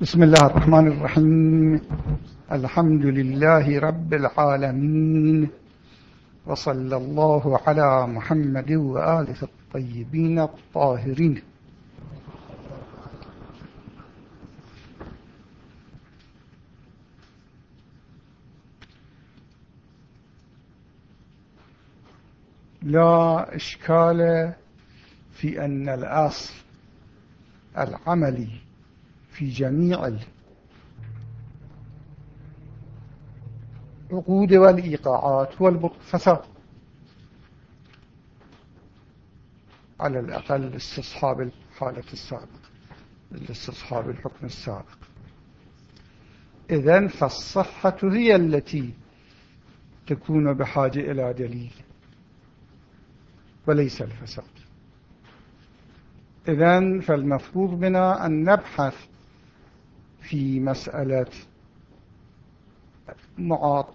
بسم الله الرحمن الرحيم. الحمد لله رب العالمين. وصلى الله على محمد وآله الطيبين الطاهرين. لا إشكال في أن الأصل العملي في جميع العقود والإيقاعات والفساد على الأقل استصحاب الحالة السابقة استصحاب الحكم السابق. إذن فالصحة هي التي تكون بحاجة إلى دليل وليس الفساد. إذن فالمفروض بنا أن نبحث في مسألة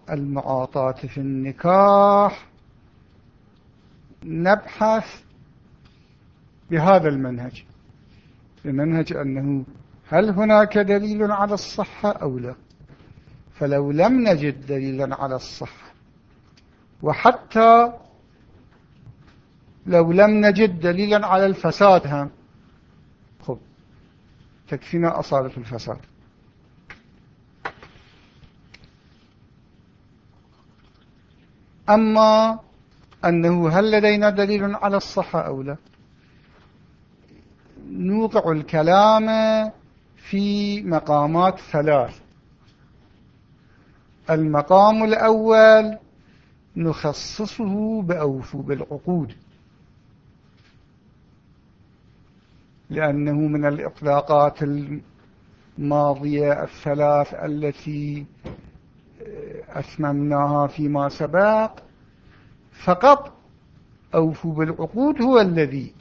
المعاطاة في النكاح نبحث بهذا المنهج. بمنهج أنه هل هناك دليل على الصحة أو لا؟ فلو لم نجد دليلا على الصحة وحتى لو لم نجد دليلا على الفساد هم خب تكفينا أصالة الفساد. أما أنه هل لدينا دليل على الصحة أو لا؟ نوقع الكلام في مقامات ثلاث. المقام الأول نخصصه بأوفو بالعقود. لأنه من الإطلاقات الماضية الثلاث التي أثممناها فيما سبق فقط أوفوا بالعقود هو الذي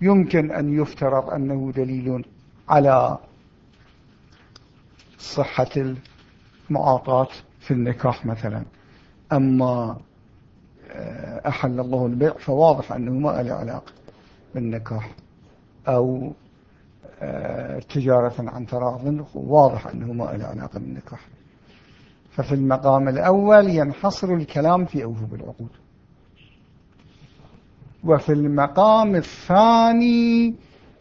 يمكن أن يفترض أنه دليل على صحة المعاطاة في النكاح مثلا. أما آه، أحل الله البيع فواضح أنه ما له علاقة بالنكاح أو آه، تجارة عن تراض واضح أنه ما له علاقة بالنكاح. ففي المقام الأول ينحصر الكلام في أوجوب العقود وفي المقام الثاني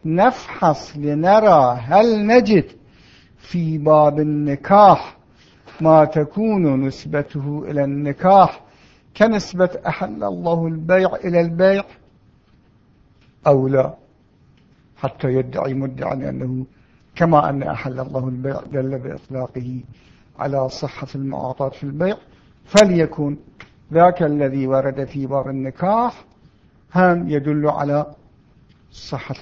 نفحص لنرى هل نجد في باب النكاح ما تكون نسبته إلى النكاح كنسبة أحل الله البيع إلى البيع أو لا حتى يدعي مدعي أنه كما أن أحل الله البيع دل بإطلاقه. على صحة المعاطاة في البيع فليكن ذاك الذي ورد في باب النكاح هم يدل على صحة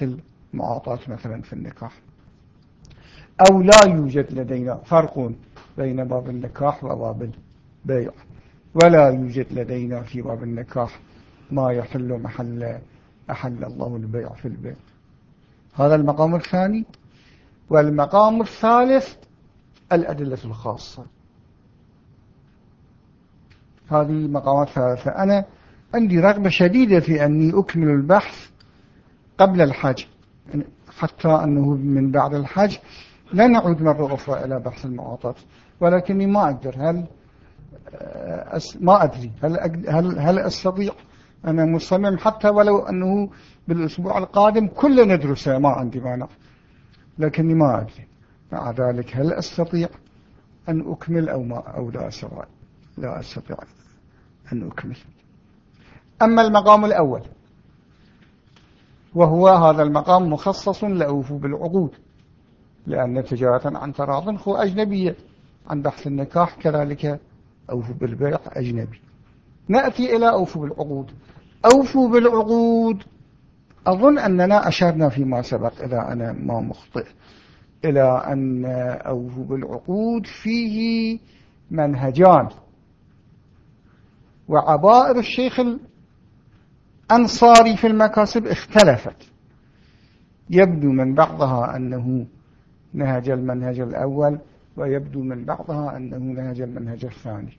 المعاطاة مثلا في النكاح. أو لا يوجد لدينا فرق بين باب النكاح وباب البيع. ولا يوجد لدينا في باب النكاح ما يحل محل أحل الله البيع في البيع. هذا المقام الثاني. والمقام الثالث الأدلة الخاصة. هذه مقامات ثلاثة. أنا عندي رغبة شديدة في أني أكمل البحث قبل الحج. حتى أنه من بعد الحج لا نعود مرة أخرى إلى بحث المعاطات ولكني ما أقدر. هل ما أدري. هل, هل, هل أستطيع أنا مصمم حتى ولو أنه بالأسبوع القادم كل ندرسه؟ ما عندي مانع. لكني ما أدري. مع ذلك هل أستطيع أن أكمل أو, ما أو لا أستطيع لا أستطيع أن أكمل؟ أما المقام الأول وهو هذا المقام مخصص لأوفو بالعقود لأن تجارة عن تراض هو أجنبية عن بحث النكاح كذلك أوفو بالبيع أجنبي. نأتي إلى أوفو بالعقود. أوفو بالعقود أظن أننا أشرنا فيما سبق إذا أنا ما مخطئ. إلى أن أوفو بالعقود فيه منهجان. وعبائر الشيخ الأنصاري في المكاسب اختلفت. يبدو من بعضها أنه نهج المنهج الأول ويبدو من بعضها أنه نهج المنهج الثاني.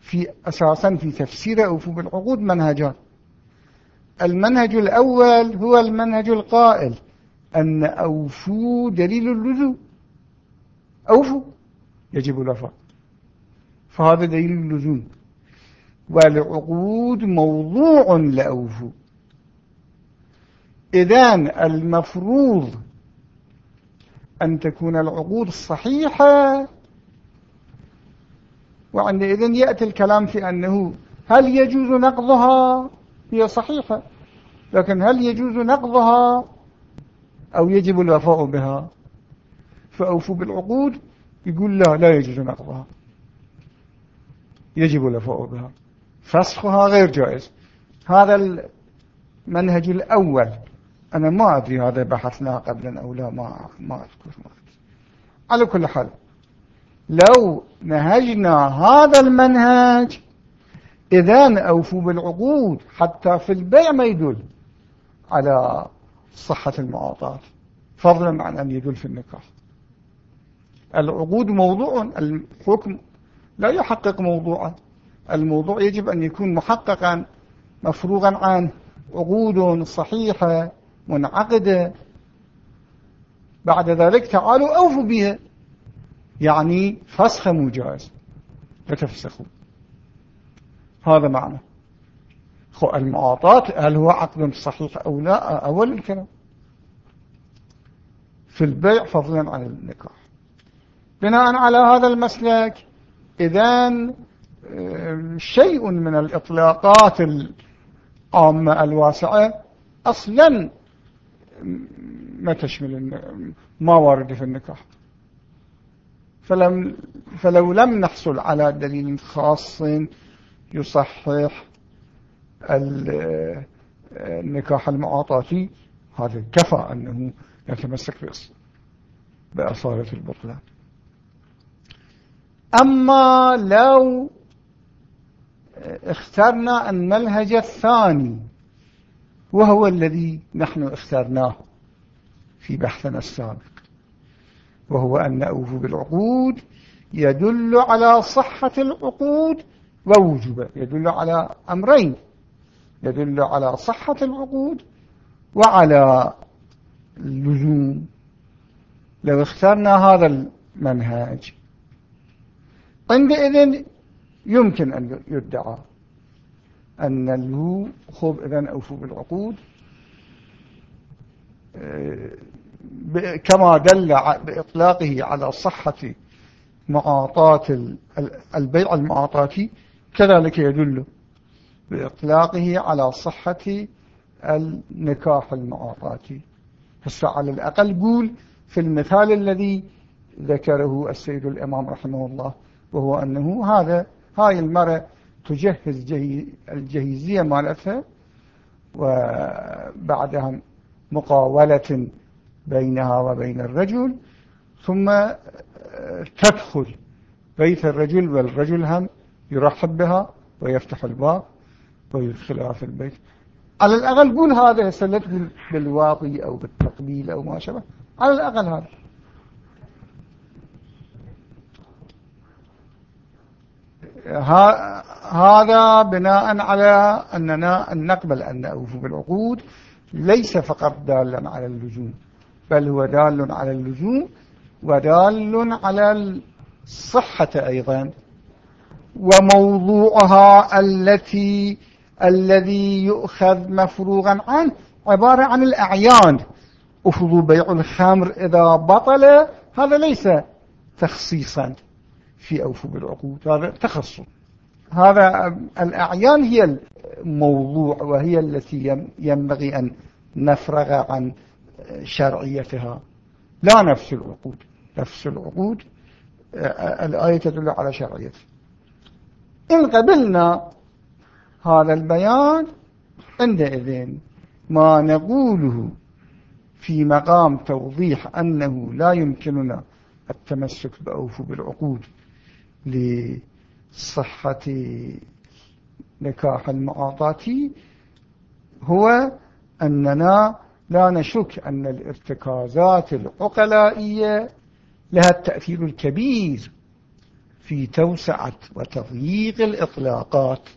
في أساسا في تفسير أوفو بالعقود منهجان. المنهج الأول هو المنهج القائل. أن أوفوا دليل اللزوم أوفوا. يجب الوفاء. فهذا دليل اللزوم والعقود موضوع لأوفوا. إذن المفروض أن تكون العقود الصحيحة وعندئذ يأتي الكلام في أنه هل يجوز نقضها؟ هي صحيحة. لكن هل يجوز نقضها؟ أو يجب الوفاء بها. فأوفوا بالعقود يقول لا لا يجوز نقضها يجب الوفاء بها. فسخها غير جائز. هذا المنهج الأول. أنا ما أدري هذا بحثنا قبلا أو لا ما ما أذكر. ما على كل حال لو نهجنا هذا المنهج إذا أوفوا بالعقود حتى في البيع ما يدل على صحة المعاطاة فضلا عن أن يدل في النكاح. العقود موضوع الحكم لا يحقق موضوعا. الموضوع يجب أن يكون محققا مفروغا عنه. عقود صحيحة منعقدة. بعد ذلك تعالوا أوفوا بها. يعني فسخ مجاز فتفسخوا هذا معنى. المعاطاة هل هو عقد صحيح أو لا؟ أول الكلام. في البيع فضلا عن النكاح. بناء على هذا المسلك إذن شيء من الإطلاقات العامة الواسعة أصلا ما تشمل ما وارد في النكاح. فلم فلو لم نحصل على دليل خاص يصحح النكاح المعاطاتي هذا كفى أنه يتمسك بأصالة البطلان. أما لو اخترنا المنهج الثاني وهو الذي نحن اخترناه في بحثنا السابق وهو أن أوفوا بالعقود يدل على صحة العقود ووجوبه يدل على أمرين. يدل على صحة العقود وعلى اللزوم. لو اخترنا هذا المنهج عندئذ يمكن أن يدعى أن له خب إذن أوفوا بالعقود آه، كما دل بإطلاقه على صحة معاطاة البيع المعاطاتي كذلك يدل بإطلاقه على صحة النكاح المعاطاتي هسه على الأقل قول في المثال الذي ذكره السيد الإمام رحمه الله وهو أنه هذا هاي المرأة تجهز جهي الجهيزية مالتها وبعدها مقاولة بينها وبين الرجل ثم تدخل بيت الرجل والرجل هم يرحب بها ويفتح الباب. ويدخلها في البيت. على الأقل قول هذا سلت بالواطي أو بالتقبيل أو ما شابه. على الأقل هذا. هذا بناء على أننا أن نقبل أن نأوفوا بالعقود ليس فقط دالا على اللزوم بل هو دال على اللزوم ودال على الصحة أيضا. وموضوعها التي الذي يؤخذ مفروغا عنه عبارة عن الأعيان أفضوا بيع الخمر إذا بطل هذا ليس تخصيصا في أوفوا بالعقود هذا تخصص. هذا الأعيان هي الموضوع وهي التي ينبغي أن نفرغ عن شرعيتها. لا نفس العقود. نفس العقود الآية تدل على شرعيته إن قبلنا هذا البيان عندئذ. ما نقوله في مقام توضيح أنه لا يمكننا التمسك بأوفو بالعقود لصحة نكاح المعاطاتي هو أننا لا نشك أن الارتكازات العقلائية لها التأثير الكبير في توسعة وتضييق الإطلاقات.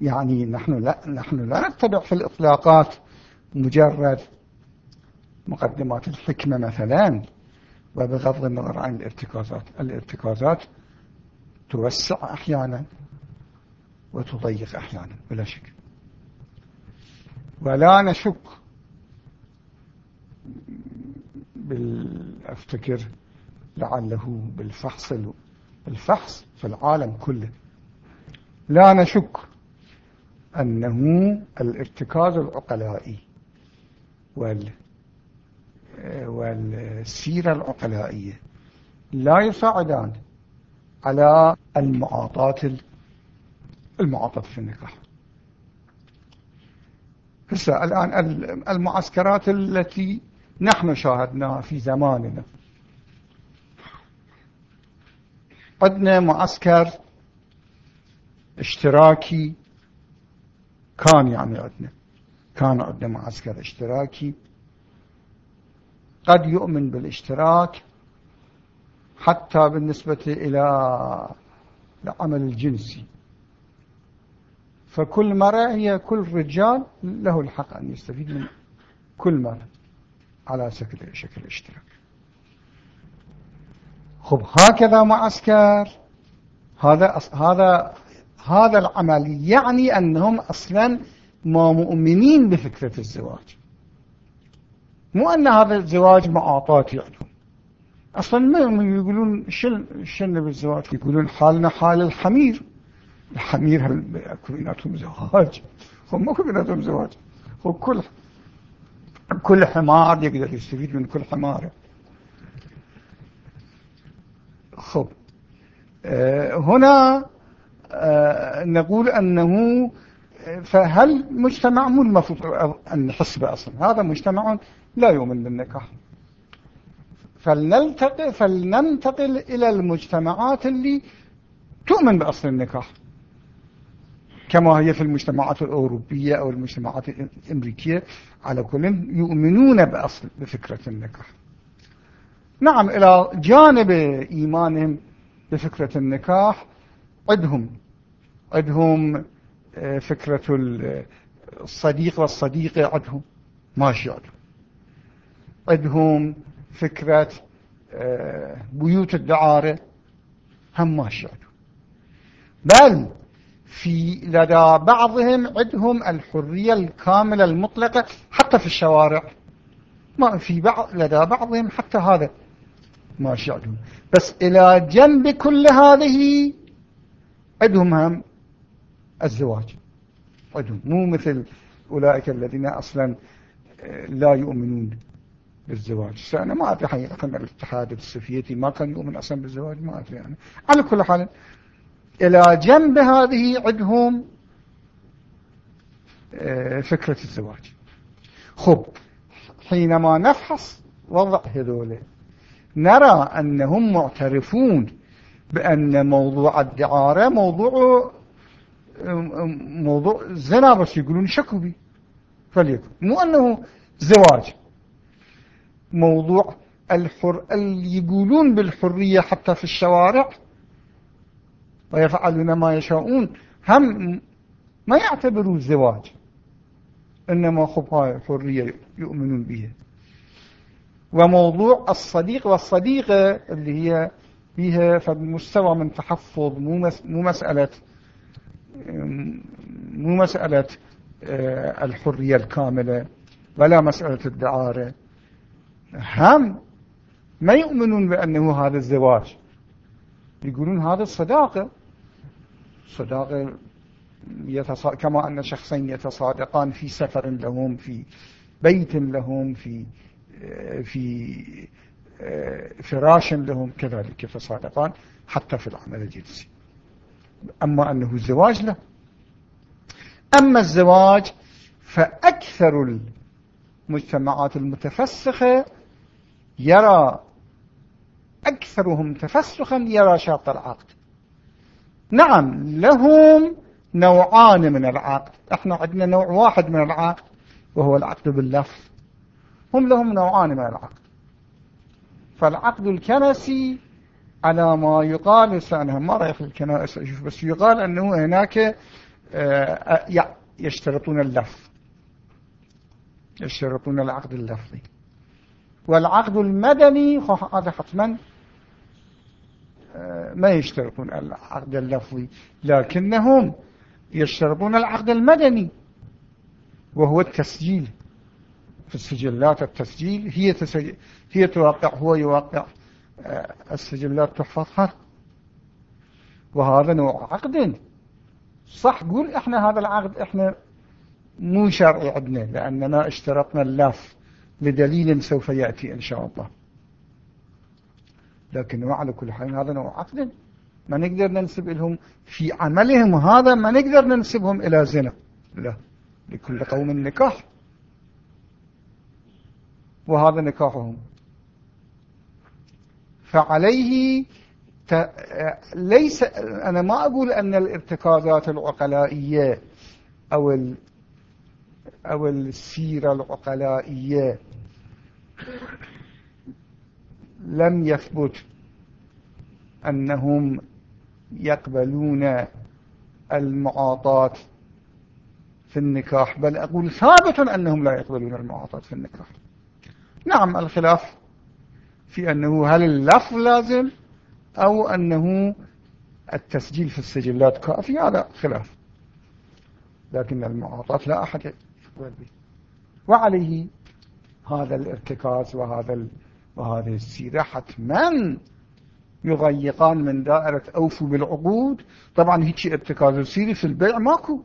يعني نحن لا, نحن لا نتبع في الإطلاقات مجرد مقدمات الحكمة مثلا وبغض النظر عن الارتكازات. الارتكازات توسع أحيانا وتضيق أحيانا بلا شك. ولا نشك بالأفتكر لعله بالفحص الفحص في العالم كله. لا نشك أنه الارتكاز العقلائي وال والسيرة العقلائية لا يساعدان على المعاطاة المعاطاة في النكاح. هسه الآن المعسكرات التي نحن شاهدناها في زماننا. عندنا معسكر اشتراكي كان يعني عندنا. كان عندنا معسكر اشتراكي. قد يؤمن بالاشتراك حتى بالنسبة إلى العمل الجنسي. فكل مرة هي كل رجال له الحق أن يستفيد من كل مرة على شكل شكل اشتراك. خب هكذا معسكر هذا هذا هذا العمل يعني أنهم أصلا ما مؤمنين بفكرة الزواج. مو أن هذا الزواج معاطات عندهم أصلا ما يقولون شن بالزواج؟ يقولون حالنا حال الحمير. الحمير هل أكو بيناتهم زواج؟ هم ماكو بيناتهم زواج. هو كل كل حمار يقدر يستفيد من كل حمار. خب. آه، هنا نقول أنه فهل مجتمع مو المفروض أن نحس بأصلا هذا مجتمع لا يؤمن بالنكاح فلنلتقي فلننتقل إلى المجتمعات اللي تؤمن بأصل النكاح كما هي في المجتمعات الأوروبية أو المجتمعات الأمريكية على كل يؤمنون بأصل بفكرة النكاح. نعم إلى جانب إيمانهم بفكرة النكاح عندهم عندهم آه، فكرة الصديق والصديقة عندهم ماشي عندهم عندهم فكرة آه، بيوت الدعارة هم ماشي عندهم بل في لدى بعضهم عندهم الحرية الكاملة المطلقة حتى في الشوارع. ما في بعض لدى بعضهم حتى هذا ماشي عندهم بس إلى جنب كل هذه عندهم هم الزواج. عندهم. مو مثل أولئك الذين أصلا آه، لا يؤمنون بالزواج. أنا ما أدري حقيقة الاتحاد السوفيتي ما كان يؤمن أصلا بالزواج ما أدري يعني على كل حال إلى جنب هذه عندهم آه، فكرة الزواج. خب حينما نفحص وضع هذول نرى أنهم معترفون بأن موضوع الدعارة موضوع موضوع زنا بس يقولون شكوا بي. فليكن. مو أنه زواج. موضوع الحر اللي يقولون بالحرية حتى في الشوارع ويفعلون ما يشاءون هم ما يعتبروا الزواج إنما خب هاي يؤمنون بها. وموضوع الصديق والصديقة اللي هي فيها فمستوى من تحفظ مو مسألة مو مسألة آه، الحرية الكاملة ولا مسألة الدعارة هم ما يؤمنون بأنه هذا الزواج يقولون هذا الصداقة صداقة. كما أن شخصين يتصادقان في سفر لهم في بيت لهم في في فراش لهم كذلك يتصادقان حتى في العمل الجنسي. أما أنه الزواج لا. أما الزواج فأكثر المجتمعات المتفسخة يرى أكثرهم تفسخا يرى شرط العقد. نعم لهم نوعان من العقد. إحنا عندنا نوع واحد من العقد وهو العقد باللفظ هم لهم نوعان من العقد. فالعقد الكنسي على ما يقال أنا ما رأيك في الكنائس أشوف بس يقال أنه هناك يشترطون اللفظ يشترطون العقد اللفظي. والعقد المدني هذا حتما آه، ما يشترطون العقد اللفظي لكنهم يشترطون العقد المدني وهو التسجيل. في السجلات التسجيل هي تسجل هي توقع هو يوقع آه، السجلات تحفظ وهذا نوع عقد. صح قول إحنا هذا العقد إحنا مو شرعي عندنا لأننا اشترطنا اللف لدليل سوف يأتي إن شاء الله. لكن على كل حال هذا نوع عقد. ما نقدر ننسب لهم في عملهم هذا ما نقدر ننسبهم إلى زنا. لا لكل قوم نكاح. وهذا نكاحهم. فعليه ت... ليس أنا ما أقول أن الارتكازات العقلائية أو ال... أو السيرة العقلائية لم يثبت أنهم يقبلون المعاطاة في النكاح بل أقول ثابت أنهم لا يقبلون المعاطاة في النكاح. نعم الخلاف في أنه هل اللفظ لازم أو أنه التسجيل في السجلات كافي هذا خلاف. لكن المعاطاة لا أحد يقبل به. وعليه هذا الارتكاز وهذا وهذه السيرة حتما يضيقان من دائرة أوفوا بالعقود. طبعا هيك ارتكاز السيري في البيع ماكو.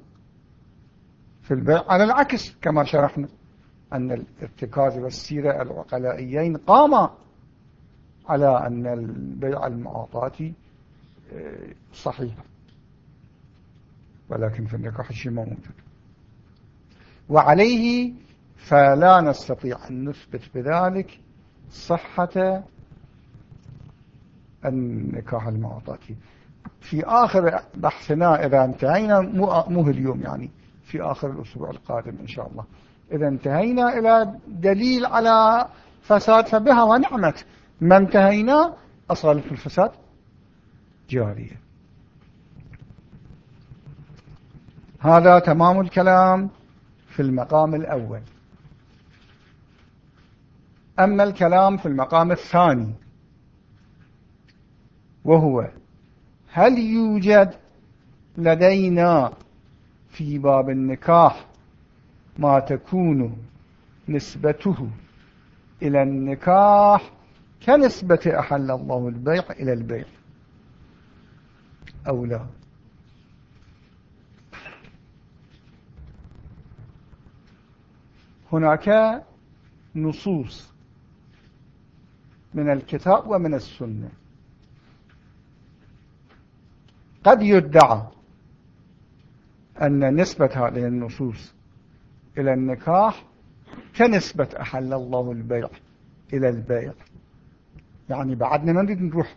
في البيع على العكس كما شرحنا. أن الارتكاز والسيرة العقلائيين قاما على أن البيع المعاطاتي آه، صحيح ولكن في النكاح شيء موجود وعليه فلا نستطيع أن نثبت بذلك صحة النكاح المعاطاتي في آخر بحثنا إذا انتهينا مو اليوم يعني في آخر الأسبوع القادم إن شاء الله. إذا انتهينا إلى دليل على فساد فبها ونعمت. ما انتهينا أصالة الفساد جارية هذا تمام الكلام في المقام الأول. أما الكلام في المقام الثاني وهو هل يوجد لدينا في باب النكاح ما تكون نسبته إلى النكاح كنسبة أحل الله البيع إلى البيع. أو لا؟ هناك نصوص من الكتاب ومن السنة. قد يدعى أن نسبة هذه النصوص إلى النكاح كنسبة أحل الله البيع إلى البيع. يعني بعدنا ما نريد نروح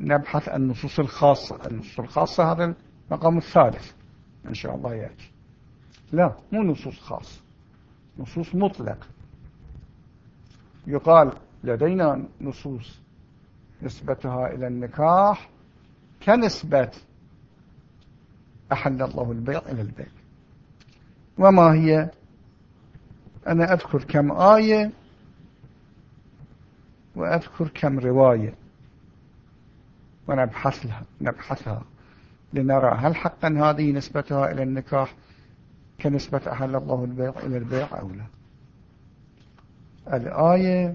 نبحث النصوص الخاصة. النصوص الخاصة هذا المقام الثالث إن شاء الله يأتي. لا مو نصوص خاصة نصوص مطلق يقال لدينا نصوص نسبتها إلى النكاح كنسبة أحل الله البيع إلى البيع. وما هي؟ أنا أذكر كم آية وأذكر كم رواية ونبحثها نبحثها لنرى هل حقا هذه نسبتها إلى النكاح كنسبة أحل الله البيع إلى البيع أو لا. الآية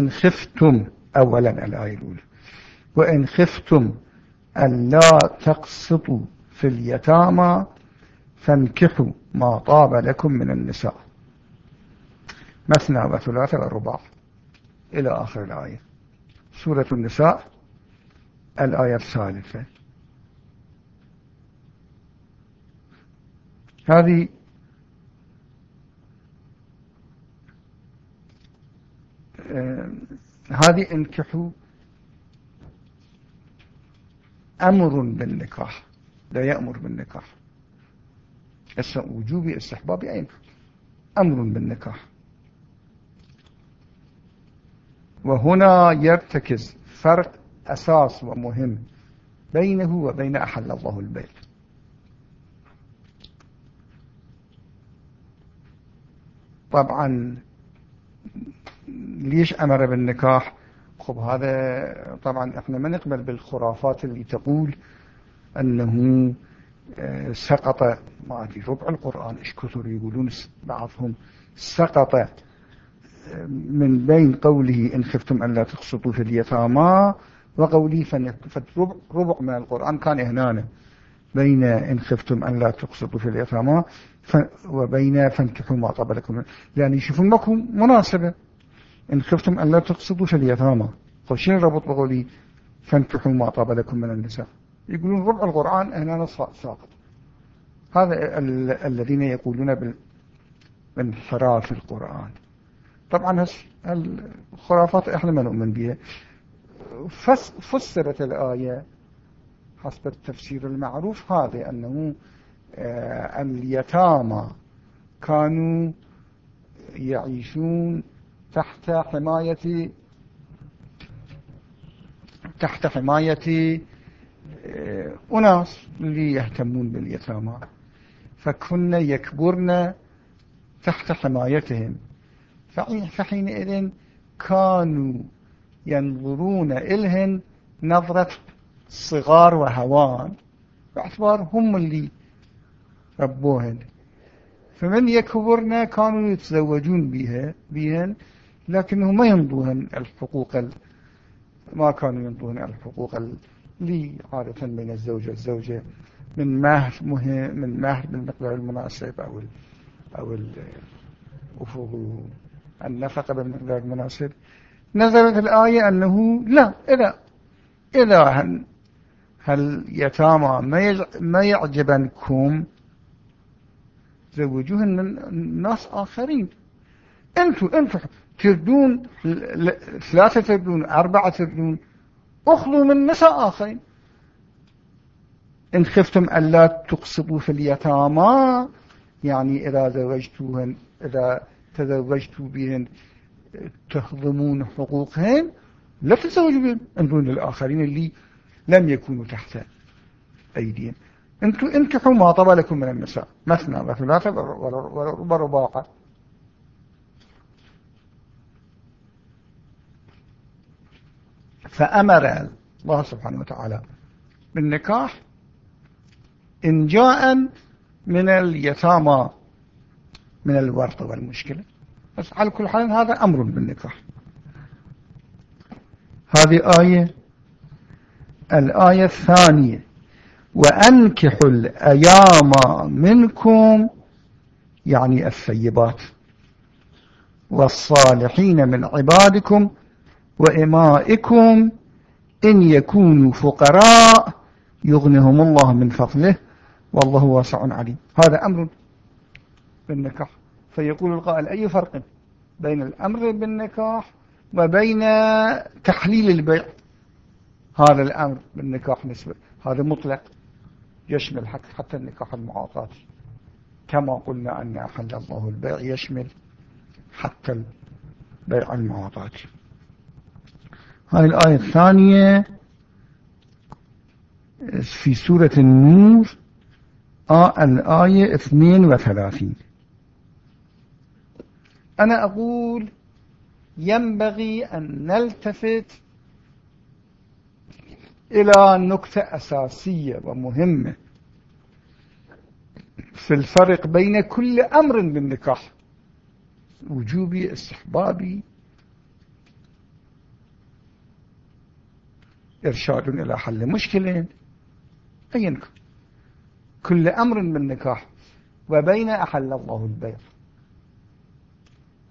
وإن خفتم أولا الآية الأولى وإن خفتم أن لا تقسطوا في اليتامى فانكحوا ما طاب لكم من النساء. مثنى وثلاثة والرباع إلى آخر الآية. سورة النساء الآية الثالثة. هذه هذه انكحوا أمر بالنكاح لا يأمر بالنكاح. وجوبي استحبابي أي أمر بالنكاح. وهنا يرتكز فرق أساس ومهم بينه وبين أحل الله البيت. طبعا ليش أمر بالنكاح؟ خب هذا طبعا إحنا ما نقبل بالخرافات اللي تقول أنه آه، سقط ما في ربع القرآن إيش كثر يقولون بعضهم سقط آه، من بين قوله إن خفتم أن لا تقسطوا في اليتامى وقوله فربع ربع من القرآن كان هنا بين إن خفتم أن لا تقسطوا في اليتامى وبين فانكحوا ما طاب لكم يعني يشوفون ماكو مناسبة. إن خفتم أن لا اليتامى طيب شنو ربط بقولي فانكحوا ما طاب لكم من النساء. يقولون ربع القرآن هنا ساقط. هذا الذين يقولون بانحراف القرآن. طبعا الخرافات إحنا ما نؤمن بها فسرت الآية حسب التفسير المعروف هذا أنه آه، اليتامى كانوا يعيشون تحت حماية تحت حماية آه، أناس اللي يهتمون باليتامى. فكنا يكبرن تحت حمايتهم. فحينئذ كانوا ينظرون إلهن نظرة صغار وهوان. باعتبار هم اللي ربوهن. فمن يكبرنا كانوا يتزوجون بها بهن لكنهم ما يمضوهن الحقوق ما كانوا يمضوهن الحقوق اللي عادة بين الزوج والزوجة من مهر مهم من مهر بالمقدار المناسب أو ال أو الأفوق النفقة بالمقدار المناسب نزلت الآية أنه لا إذا إذا هل يتامى ما يعجبنكم؟ زوجوهن ناس آخرين. أنتوا أنتوا تردون ثلاثة تردون أربعة تردون أخذوا من نساء آخرين. إن خفتم ألا تقصدوا في اليتامى يعني إذا زوجتوهن إذا تزوجتوا بهن تهضمون حقوقهن لا تتزوجوا بهن. انظرون للآخرين اللي لم يكونوا تحت أيديهم أنتوا انكحوا ما طب لكم من النساء. مثنى وثلاثة ورباعة. فأمر الله سبحانه وتعالى بالنكاح إن جاء من اليتامى من الورطة والمشكلة. بس على كل حال هذا أمر بالنكاح. هذه آية الآية الثانية. وأنكحوا الأيام منكم يعني الثيبات. والصالحين من عبادكم وإمائكم إن يكونوا فقراء يغنهم الله من فضله والله واسع عليم. هذا أمر بالنكاح. فيقول القائل أي فرق بين الأمر بالنكاح وبين تحليل البيع؟ هذا الأمر بالنكاح نسبة. هذا مطلق. يشمل حتى النكاح المعاطاة كما قلنا أن أحل الله البيع يشمل حتى البيع المعاطاة هذه الآية الثانية في سورة النور آه الآية 32 أنا أقول ينبغي أن نلتفت إلى نكتة أساسية ومهمة في الفرق بين كل أمر بالنكاح وجوبي استحبابي إرشاد إلى حل مشكلة. أي كل أمر بالنكاح وبين أحل الله البيع.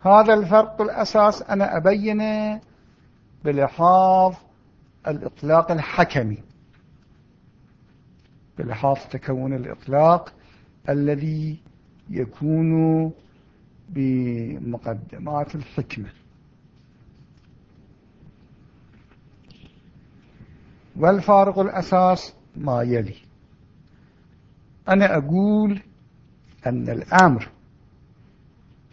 هذا الفرق الأساس أنا أبينه بلحاظ الإطلاق الحكمي. بلحاظ تكون الإطلاق الذي يكون بمقدمات الحكمة. والفارق الأساس ما يلي. أنا أقول أن الأمر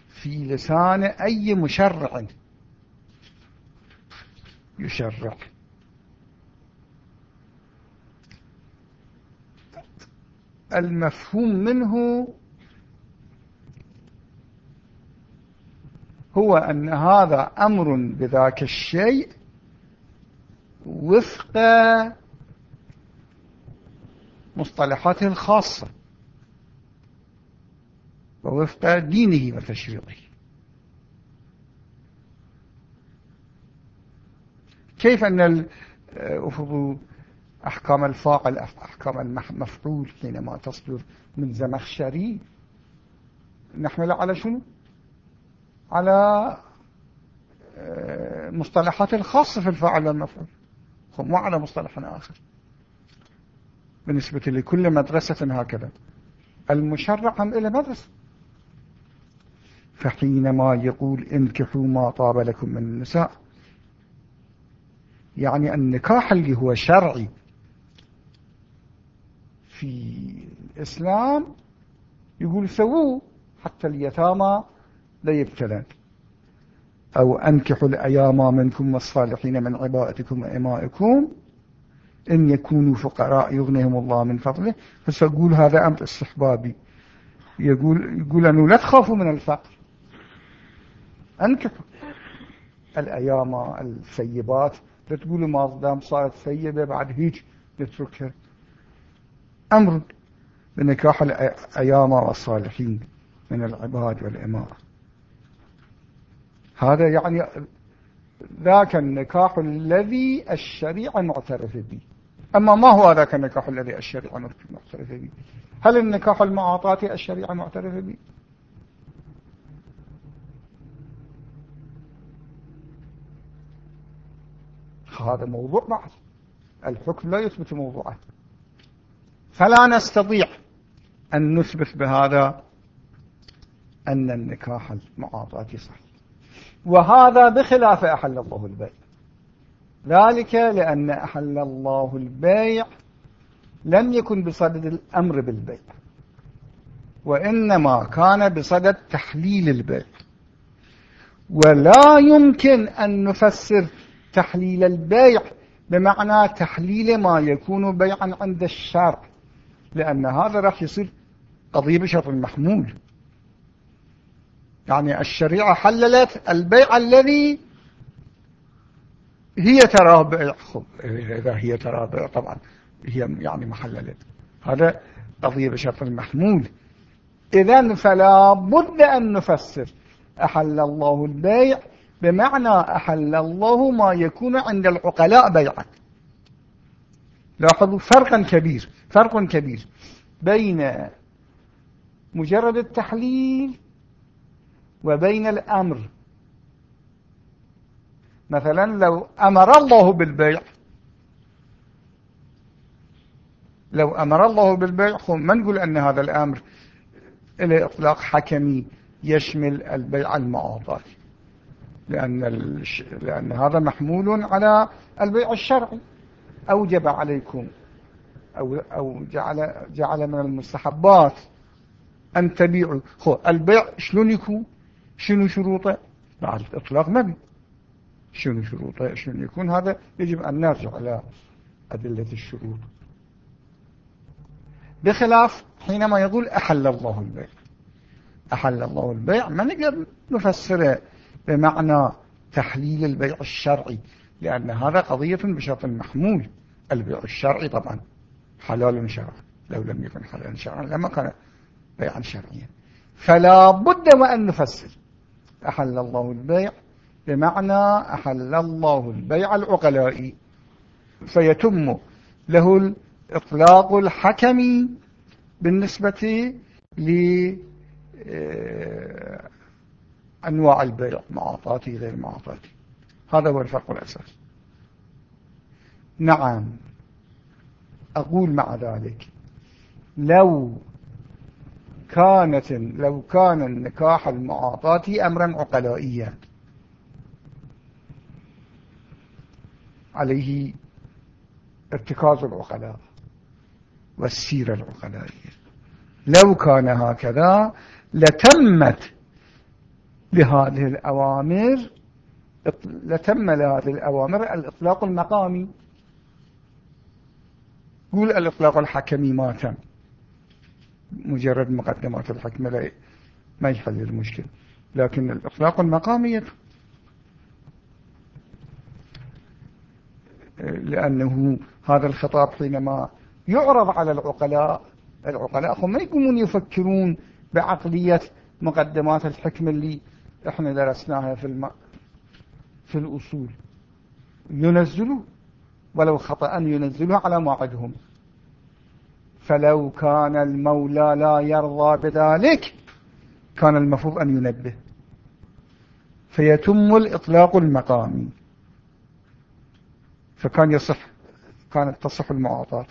في لسان أي مشرع يشرع. المفهوم منه هو أن هذا أمر بذاك الشيء وفق مصطلحاته الخاصة ووفق دينه وتشريعه. كيف أن أحكام الفاعل أحكام المفعول حينما تصدر من زمخشري نحمل على شنو؟ على آه، مصطلحات الخاصة في الفاعل والمفعول. مو على مصطلح آخر. بالنسبة لكل مدرسة هكذا. المشرع هم إلى مدرسة؟ فحينما يقول انكحوا ما طاب لكم من النساء يعني النكاح اللي هو شرعي في الإسلام يقول سووه حتى اليتامى لا يبتلن أو أنكحوا الأيام منكم والصالحين من عبائتكم وإمائكم إن يكونوا فقراء يغنيهم الله من فضله. فسأقول هذا أمر استحبابي. يقول, يقول أنه لا تخافوا من الفقر. أنكحوا الأيام السيبات. لا تقولوا ما دام صارت سيبة بعد هيك نتركها. أمر بنكاح الأيام والصالحين من العباد والإماء هذا يعني ذاك النكاح الذي الشريعة معترف به. أما ما هو ذاك النكاح الذي الشريعة معترف به؟ هل النكاح المعاطاتي الشريعة معترف به؟ هذا موضوع بعض الحكم لا يثبت موضوعه. فلا نستطيع أن نثبت بهذا أن النكاح المعاطاتي صحيح. وهذا بخلاف أحل الله البيع. ذلك لأن أحل الله البيع لم يكن بصدد الأمر بالبيع وإنما كان بصدد تحليل البيع. ولا يمكن أن نفسر تحليل البيع بمعنى تحليل ما يكون بيعا عند الشرع لأن هذا راح يصير قضية بشرط المحمول يعني الشريعة حللت البيع الذي هي تراه بيع إذا هي تراه بيع طبعا هي يعني محللت. هذا قضية بشرط المحمول إذا فلا بد أن نفسر. أحل الله البيع بمعنى أحل الله ما يكون عند العقلاء بيعا. لاحظوا فرقا كبير فرق كبير بين مجرد التحليل وبين الأمر. مثلا لو أمر الله بالبيع لو أمر الله بالبيع ما نقول أن هذا الأمر إلى إطلاق حكمي يشمل البيع المعاطات لأن, لأن هذا محمول على البيع الشرعي. أوجب عليكم أو, أو جعل, جعل من المستحبات أن تبيعوا. البيع شلون يكون؟ شنو شروطه؟ بعد الإطلاق ما بي شنو شروطه؟ شنو يكون؟ هذا يجب أن نرجع على أدلة الشروط. بخلاف حينما يقول أحل الله البيع. أحل الله البيع. ما نقدر نفسره بمعنى تحليل البيع الشرعي لأن هذا قضية بشرط محمول. البيع الشرعي طبعا حلال شرعا. لو لم يكن حلالا شرعا لما كان بيعا شرعيا. فلا بد وأن نفسر. أحل الله البيع بمعنى أحل الله البيع العقلائي فيتم له الإطلاق الحكمي بالنسبة لأنواع البيع معاطاتي غير معاطاتي هذا هو الفرق الأساسي نعم أقول مع ذلك لو كانت لو كان النكاح المعاطاتي أمرا عقلائيا. ارتكاز العقلاء والسيرة العقلائية. لو كان هكذا لتمت لهذه الأوامر لتم لهذه الأوامر الإطلاق المقامي. قول الإطلاق الحكمي ما تم. مجرد مقدمات الحكمة ما يحل المشكلة لكن الإطلاق المقامي لأنه هذا الخطاب حينما يعرض على العقلاء العقلاء هم ما يقومون يفكرون بعقلية مقدمات الحكمة اللي إحنا درسناها في الم... في الأصول. ينزلوا ولو خطأ ينزلوا على موعدهم. فلو كان المولى لا يرضى بذلك كان المفروض أن ينبه. فيتم الإطلاق المقامي فكان يصح كانت تصح المعاطاة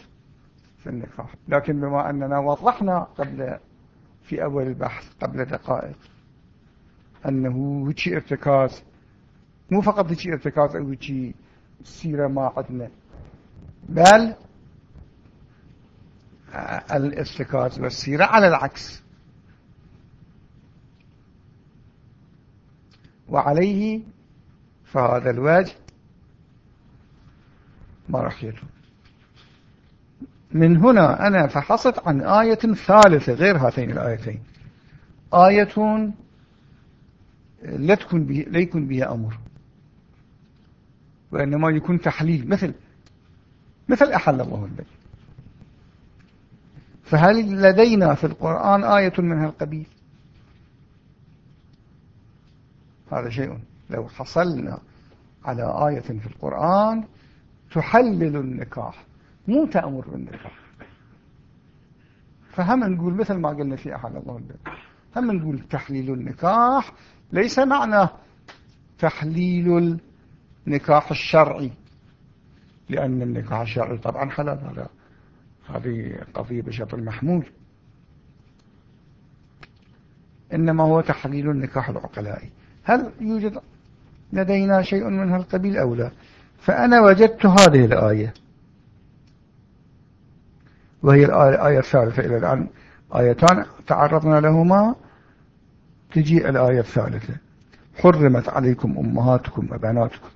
في النكاح. لكن بما أننا وضحنا قبل في أول البحث قبل دقائق أنه هيك ارتكاز مو فقط هيك ارتكاز أو هيك سيرة ما عندنا بل الارتكاز والسيرة على العكس. وعليه فهذا الوجه ما راح يلهم من هنا أنا فحصت عن آية ثالثة غير هاتين الآيتين. آية لا تكون به لا يكون بها أمر. وإنما يكون تحليل. مثل مثل أحل الله البيت. فهل لدينا في القرآن آية من هالقبيل؟ هذا شيء. لو حصلنا على آية في القرآن تحلل النكاح مو تأمر بالنكاح. فهم نقول مثل ما قلنا في أحد الله البيت هم نقول تحليل النكاح ليس معنى تحليل النكاح الشرعي لأن النكاح الشرعي طبعا حلال هذا هذه قضية بشكل محمول إنما هو تحليل النكاح العقلائي. هل يوجد لدينا شيء من هالقبيل أو لا؟ فأنا وجدت هذه الآية. وهي الآية الثالثة إلى الآن. آيتان تعرضنا لهما. تجي الآية الثالثة. حرمت عليكم أمهاتكم وبناتكم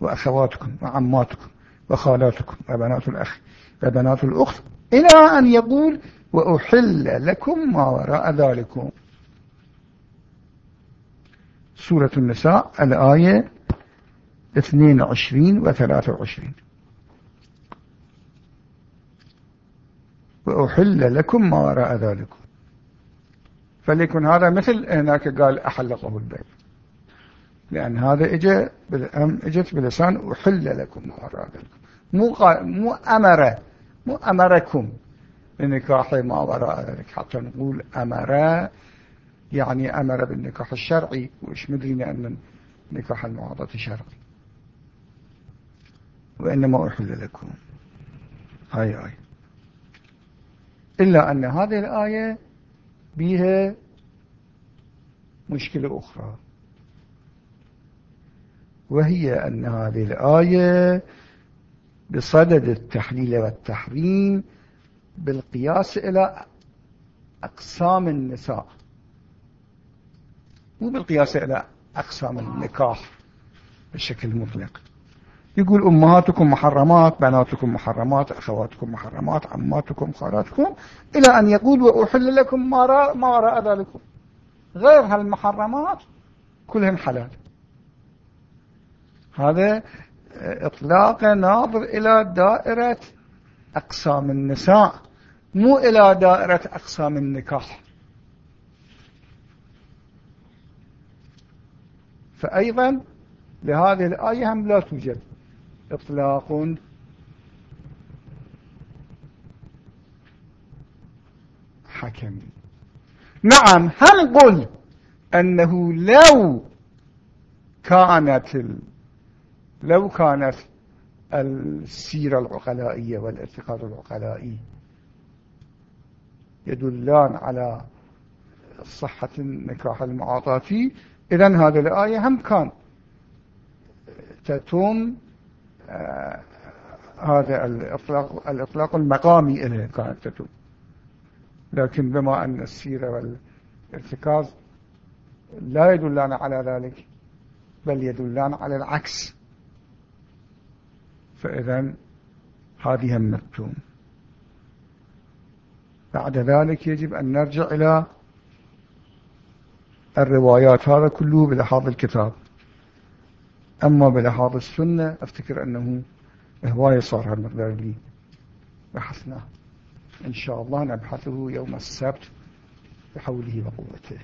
وأخواتكم وعماتكم وخالاتكم وبنات الأخ وبنات الأخت إلى أن يقول وأحل لكم ما وراء ذلكم. سورة النساء الآية 22 و 23 وأحل لكم ما وراء ذلكم. فليكن هذا مثل هناك قال أحل الله البيت. لأن هذا إجا إجت بلسان أحل لكم ما وراء ذلكم. مو, مو أمر مو أمركم بنكاح ما وراء ذلك. حتى نقول أمر يعني أمر بالنكاح الشرعي وإيش مدري أن نكاح المعاضة شرعي. وإنما أحل لكم. هاي آية إلا أن هذه الآية بها مشكلة أخرى. وهي أن هذه الآية بصدد التحليل والتحريم بالقياس إلى أقسام النساء. مو بالقياس إلى أقسام النكاح بشكل مطلق. يقول أمهاتكم محرمات بناتكم محرمات أخواتكم محرمات عماتكم خالاتكم إلى أن يقول وأحل لكم ما وراء ذلكم. غير هالمحرمات كلهم حلال. هذا إطلاق ناظر إلى دائرة أقسام النساء مو إلى دائرة أقسام النكاح فأيضا لهذه الآية هم لا توجد إطلاق حكمي نعم هل قل أنه لو كانت. لو كانت السيرة العقلائية والاعتقاد العقلائي يدلان على صحة النكاح المعاطاتي إذن هذه الآية هم كان تتم آه، هذا الإطلاق, الإطلاق المقامي إليه كانت تتوب لكن بما أن السيرة والارتكاز لا يدلان على ذلك بل يدلان على العكس. فإذا هذه همتون بعد ذلك يجب أن نرجع إلى الروايات. هذا كله بلحاظ الكتاب. أما بلحاظ السنة أفتكر أنه هواية صار هالمقدار اللي بحثناه. إن شاء الله نبحثه يوم السبت بحوله وقوته.